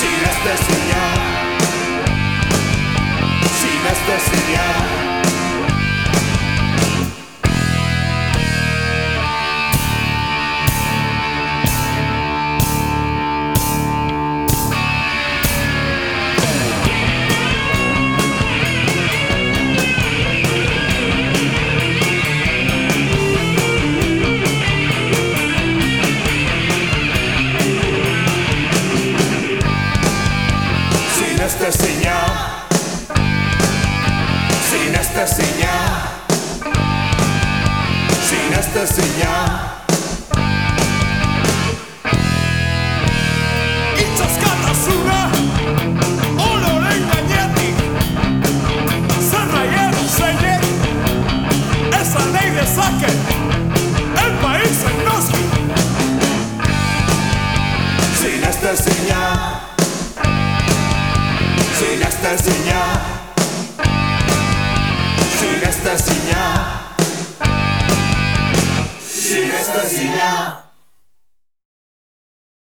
Sinestezina Sinestezina Sinestezina Sinestezina Sinestezina Sinestezina Itxaskatasuna Oloren gainetik Zerra hierro zeinek Esan nahi dezake El país en noski Sinestezina Llega esta señal. Esta señal. Esta señal.